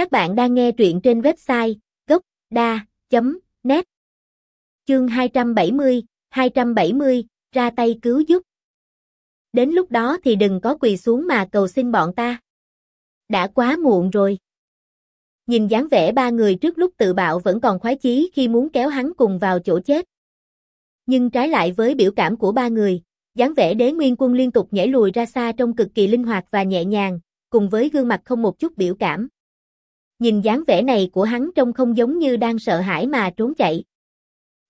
Các bạn đang nghe truyện trên website gốc.da.net Chương 270, 270, ra tay cứu giúp. Đến lúc đó thì đừng có quỳ xuống mà cầu xin bọn ta. Đã quá muộn rồi. Nhìn dáng vẻ ba người trước lúc tự bạo vẫn còn khoái chí khi muốn kéo hắn cùng vào chỗ chết. Nhưng trái lại với biểu cảm của ba người, dáng vẻ đế nguyên quân liên tục nhảy lùi ra xa trong cực kỳ linh hoạt và nhẹ nhàng, cùng với gương mặt không một chút biểu cảm. Nhìn dáng vẻ này của hắn trông không giống như đang sợ hãi mà trốn chạy.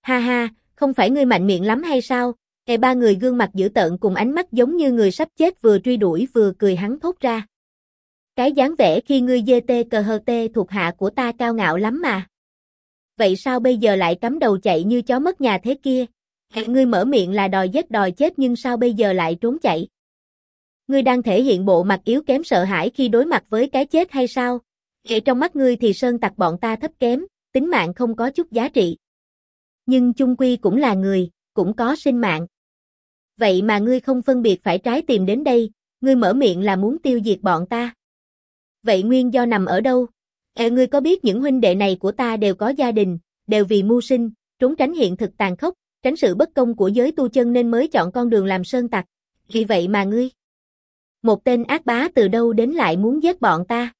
Ha ha, không phải ngươi mạnh miệng lắm hay sao? Kẻ ba người gương mặt dữ tợn cùng ánh mắt giống như người sắp chết vừa truy đuổi vừa cười hắn thốt ra. Cái dáng vẻ khi ngươi dê tê cờ hờ tê thuộc hạ của ta cao ngạo lắm mà. Vậy sao bây giờ lại cắm đầu chạy như chó mất nhà thế kia? Ngươi mở miệng là đòi giết đòi chết nhưng sao bây giờ lại trốn chạy? Ngươi đang thể hiện bộ mặt yếu kém sợ hãi khi đối mặt với cái chết hay sao? Kể trong mắt ngươi thì sơn tặc bọn ta thấp kém, tính mạng không có chút giá trị. Nhưng chung quy cũng là người, cũng có sinh mạng. Vậy mà ngươi không phân biệt phải trái tìm đến đây, ngươi mở miệng là muốn tiêu diệt bọn ta. Vậy nguyên do nằm ở đâu? Ê, ngươi có biết những huynh đệ này của ta đều có gia đình, đều vì mưu sinh, trốn tránh hiện thực tàn khốc, tránh sự bất công của giới tu chân nên mới chọn con đường làm sơn tặc. Vì vậy mà ngươi, một tên ác bá từ đâu đến lại muốn giết bọn ta.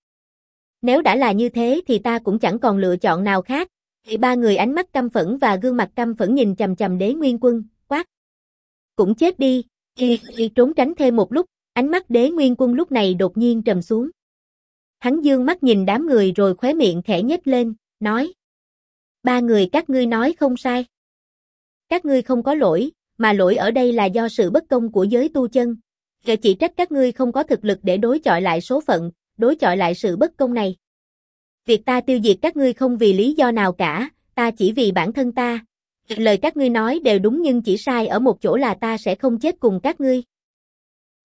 Nếu đã là như thế thì ta cũng chẳng còn lựa chọn nào khác. Thì ba người ánh mắt căm phẫn và gương mặt căm phẫn nhìn chầm chầm đế nguyên quân, quát. Cũng chết đi, y, y trốn tránh thêm một lúc, ánh mắt đế nguyên quân lúc này đột nhiên trầm xuống. Hắn dương mắt nhìn đám người rồi khóe miệng khẽ nhếch lên, nói. Ba người các ngươi nói không sai. Các ngươi không có lỗi, mà lỗi ở đây là do sự bất công của giới tu chân. giờ chỉ trách các ngươi không có thực lực để đối chọi lại số phận, đối chọi lại sự bất công này. Việc ta tiêu diệt các ngươi không vì lý do nào cả, ta chỉ vì bản thân ta. Lời các ngươi nói đều đúng nhưng chỉ sai ở một chỗ là ta sẽ không chết cùng các ngươi.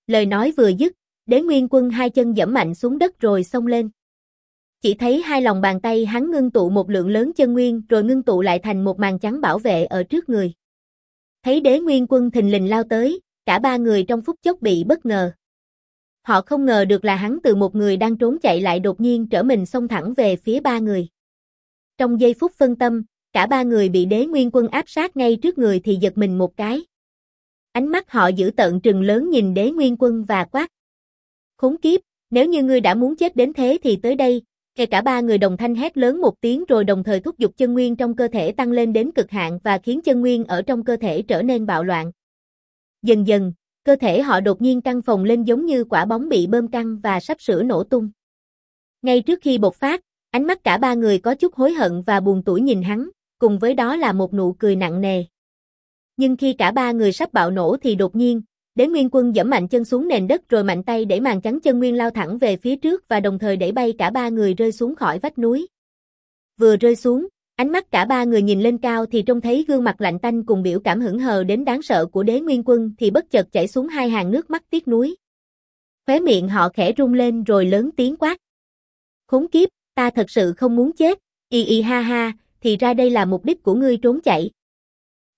Lời nói vừa dứt, đế nguyên quân hai chân dẫm mạnh xuống đất rồi xông lên. Chỉ thấy hai lòng bàn tay hắn ngưng tụ một lượng lớn chân nguyên rồi ngưng tụ lại thành một màn trắng bảo vệ ở trước người. Thấy đế nguyên quân thình lình lao tới, cả ba người trong phút chốc bị bất ngờ. Họ không ngờ được là hắn từ một người đang trốn chạy lại đột nhiên trở mình xông thẳng về phía ba người. Trong giây phút phân tâm, cả ba người bị đế nguyên quân áp sát ngay trước người thì giật mình một cái. Ánh mắt họ giữ tận trừng lớn nhìn đế nguyên quân và quát. Khốn kiếp, nếu như ngươi đã muốn chết đến thế thì tới đây, kể cả ba người đồng thanh hét lớn một tiếng rồi đồng thời thúc giục chân nguyên trong cơ thể tăng lên đến cực hạn và khiến chân nguyên ở trong cơ thể trở nên bạo loạn. Dần dần, cơ thể họ đột nhiên căng phồng lên giống như quả bóng bị bơm căng và sắp sửa nổ tung. Ngay trước khi bộc phát, ánh mắt cả ba người có chút hối hận và buồn tủi nhìn hắn, cùng với đó là một nụ cười nặng nề. Nhưng khi cả ba người sắp bạo nổ thì đột nhiên, Đế Nguyên Quân giẫm mạnh chân xuống nền đất rồi mạnh tay để màn trắng chân nguyên lao thẳng về phía trước và đồng thời đẩy bay cả ba người rơi xuống khỏi vách núi. Vừa rơi xuống, Ánh mắt cả ba người nhìn lên cao thì trông thấy gương mặt lạnh tanh cùng biểu cảm hững hờ đến đáng sợ của đế nguyên quân thì bất chợt chảy xuống hai hàng nước mắt tiếc nuối. Khóe miệng họ khẽ rung lên rồi lớn tiếng quát. Khốn kiếp, ta thật sự không muốn chết, y y ha ha, thì ra đây là mục đích của ngươi trốn chạy.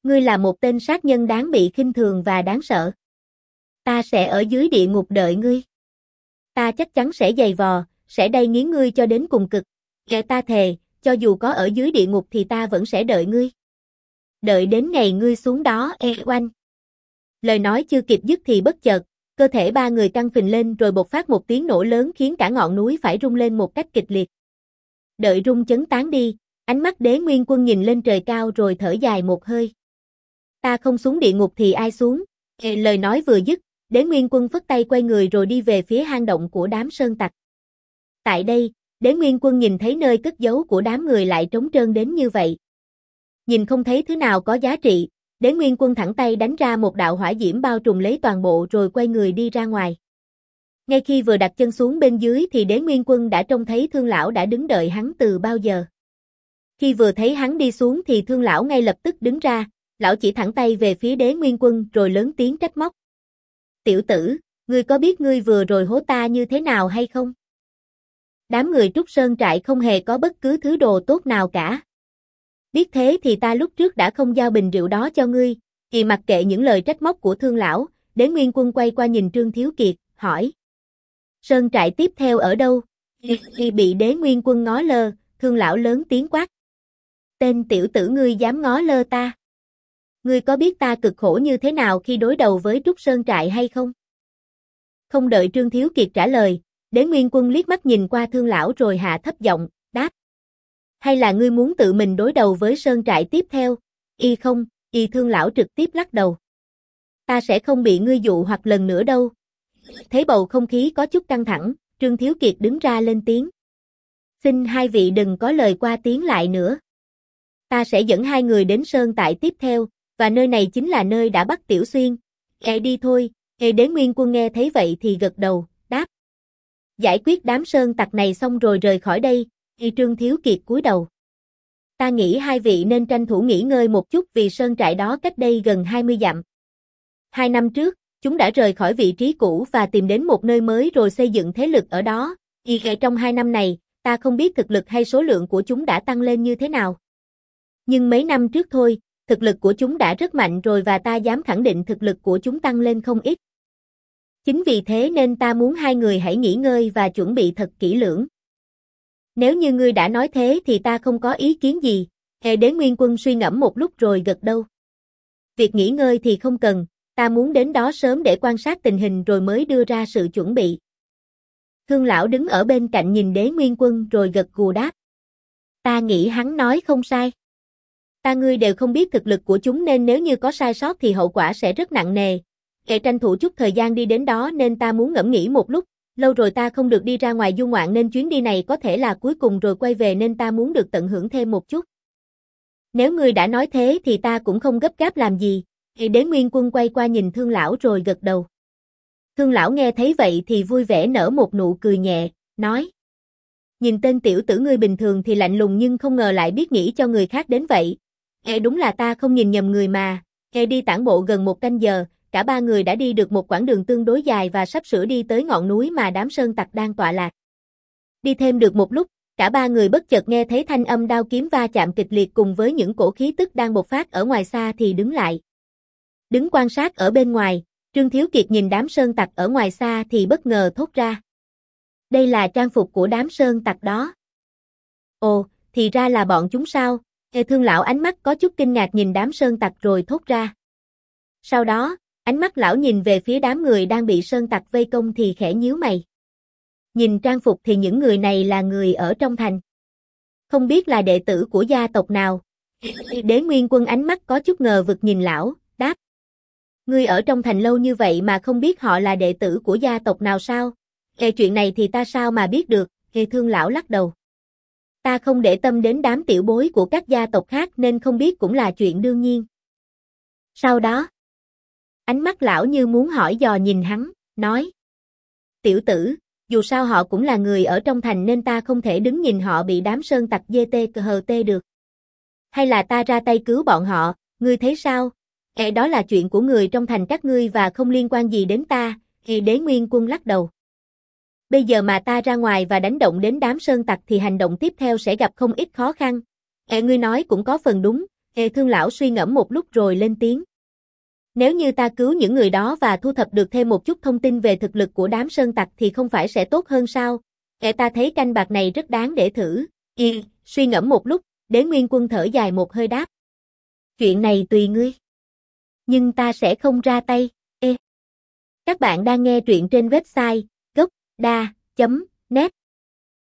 Ngươi là một tên sát nhân đáng bị khinh thường và đáng sợ. Ta sẽ ở dưới địa ngục đợi ngươi. Ta chắc chắn sẽ dày vò, sẽ đầy nghiến ngươi cho đến cùng cực. Kẻ ta thề, cho dù có ở dưới địa ngục thì ta vẫn sẽ đợi ngươi. Đợi đến ngày ngươi xuống đó e oanh. Lời nói chưa kịp dứt thì bất chợt, cơ thể ba người căng phình lên rồi bộc phát một tiếng nổ lớn khiến cả ngọn núi phải rung lên một cách kịch liệt. Đợi rung chấn tán đi, ánh mắt đế nguyên quân nhìn lên trời cao rồi thở dài một hơi. Ta không xuống địa ngục thì ai xuống? E, lời nói vừa dứt, đế nguyên quân phất tay quay người rồi đi về phía hang động của đám sơn tặc. Tại đây, Đế Nguyên Quân nhìn thấy nơi cất giấu của đám người lại trống trơn đến như vậy. Nhìn không thấy thứ nào có giá trị, Đế Nguyên Quân thẳng tay đánh ra một đạo hỏa diễm bao trùm lấy toàn bộ rồi quay người đi ra ngoài. Ngay khi vừa đặt chân xuống bên dưới thì Đế Nguyên Quân đã trông thấy Thương lão đã đứng đợi hắn từ bao giờ. Khi vừa thấy hắn đi xuống thì Thương lão ngay lập tức đứng ra, lão chỉ thẳng tay về phía Đế Nguyên Quân rồi lớn tiếng trách móc. "Tiểu tử, ngươi có biết ngươi vừa rồi hố ta như thế nào hay không?" Đám người trúc sơn trại không hề có bất cứ thứ đồ tốt nào cả. Biết thế thì ta lúc trước đã không giao bình rượu đó cho ngươi, kỳ mặc kệ những lời trách móc của thương lão, đế nguyên quân quay qua nhìn Trương Thiếu Kiệt, hỏi. Sơn trại tiếp theo ở đâu? Khi bị đế nguyên quân ngó lơ, thương lão lớn tiếng quát. Tên tiểu tử ngươi dám ngó lơ ta. Ngươi có biết ta cực khổ như thế nào khi đối đầu với Trúc Sơn Trại hay không? Không đợi Trương Thiếu Kiệt trả lời, đế nguyên quân liếc mắt nhìn qua thương lão rồi hạ thấp giọng, đáp. Hay là ngươi muốn tự mình đối đầu với Sơn Trại tiếp theo? Y không, y thương lão trực tiếp lắc đầu. Ta sẽ không bị ngươi dụ hoặc lần nữa đâu. Thấy bầu không khí có chút căng thẳng, Trương Thiếu Kiệt đứng ra lên tiếng. Xin hai vị đừng có lời qua tiếng lại nữa. Ta sẽ dẫn hai người đến Sơn tại tiếp theo, và nơi này chính là nơi đã bắt Tiểu Xuyên. Ê đi thôi, Ê đế nguyên quân nghe thấy vậy thì gật đầu. Giải quyết đám Sơn tặc này xong rồi rời khỏi đây, y Trương Thiếu Kiệt cúi đầu. Ta nghĩ hai vị nên tranh thủ nghỉ ngơi một chút vì Sơn trại đó cách đây gần 20 dặm. Hai năm trước, chúng đã rời khỏi vị trí cũ và tìm đến một nơi mới rồi xây dựng thế lực ở đó. Y trong hai năm này, ta không biết thực lực hay số lượng của chúng đã tăng lên như thế nào. Nhưng mấy năm trước thôi, thực lực của chúng đã rất mạnh rồi và ta dám khẳng định thực lực của chúng tăng lên không ít. Chính vì thế nên ta muốn hai người hãy nghỉ ngơi và chuẩn bị thật kỹ lưỡng. Nếu như ngươi đã nói thế thì ta không có ý kiến gì, hề đế nguyên quân suy ngẫm một lúc rồi gật đầu. Việc nghỉ ngơi thì không cần, ta muốn đến đó sớm để quan sát tình hình rồi mới đưa ra sự chuẩn bị. Thương lão đứng ở bên cạnh nhìn đế nguyên quân rồi gật gù đáp. Ta nghĩ hắn nói không sai. Ta ngươi đều không biết thực lực của chúng nên nếu như có sai sót thì hậu quả sẽ rất nặng nề. Kẻ tranh thủ chút thời gian đi đến đó nên ta muốn ngẫm nghĩ một lúc, lâu rồi ta không được đi ra ngoài du ngoạn nên chuyến đi này có thể là cuối cùng rồi quay về nên ta muốn được tận hưởng thêm một chút. Nếu ngươi đã nói thế thì ta cũng không gấp gáp làm gì, thì đế nguyên quân quay qua nhìn thương lão rồi gật đầu. Thương lão nghe thấy vậy thì vui vẻ nở một nụ cười nhẹ, nói. Nhìn tên tiểu tử ngươi bình thường thì lạnh lùng nhưng không ngờ lại biết nghĩ cho người khác đến vậy. Ê đúng là ta không nhìn nhầm người mà, ê đi tản bộ gần một canh giờ, cả ba người đã đi được một quãng đường tương đối dài và sắp sửa đi tới ngọn núi mà đám sơn tặc đang tọa lạc. Đi thêm được một lúc, cả ba người bất chợt nghe thấy thanh âm đao kiếm va chạm kịch liệt cùng với những cổ khí tức đang bộc phát ở ngoài xa thì đứng lại. Đứng quan sát ở bên ngoài, Trương Thiếu Kiệt nhìn đám sơn tặc ở ngoài xa thì bất ngờ thốt ra. Đây là trang phục của đám sơn tặc đó. Ồ, thì ra là bọn chúng sao? Hề thương lão ánh mắt có chút kinh ngạc nhìn đám sơn tặc rồi thốt ra. Sau đó, ánh mắt lão nhìn về phía đám người đang bị sơn tặc vây công thì khẽ nhíu mày. Nhìn trang phục thì những người này là người ở trong thành. Không biết là đệ tử của gia tộc nào. Đế Nguyên Quân ánh mắt có chút ngờ vực nhìn lão, đáp. Ngươi ở trong thành lâu như vậy mà không biết họ là đệ tử của gia tộc nào sao? Kể chuyện này thì ta sao mà biết được, hề thương lão lắc đầu. Ta không để tâm đến đám tiểu bối của các gia tộc khác nên không biết cũng là chuyện đương nhiên. Sau đó, ánh mắt lão như muốn hỏi dò nhìn hắn, nói. Tiểu tử, dù sao họ cũng là người ở trong thành nên ta không thể đứng nhìn họ bị đám sơn tặc dê tê cờ hờ tê được. Hay là ta ra tay cứu bọn họ, ngươi thấy sao? Ê đó là chuyện của người trong thành các ngươi và không liên quan gì đến ta, thì đế nguyên quân lắc đầu. Bây giờ mà ta ra ngoài và đánh động đến đám sơn tặc thì hành động tiếp theo sẽ gặp không ít khó khăn. Ê ngươi nói cũng có phần đúng, E thương lão suy ngẫm một lúc rồi lên tiếng. Nếu như ta cứu những người đó và thu thập được thêm một chút thông tin về thực lực của đám sơn tặc thì không phải sẽ tốt hơn sao? E ta thấy canh bạc này rất đáng để thử. Y, suy ngẫm một lúc, đế nguyên quân thở dài một hơi đáp. Chuyện này tùy ngươi nhưng ta sẽ không ra tay. E. Các bạn đang nghe truyện trên website gocda.net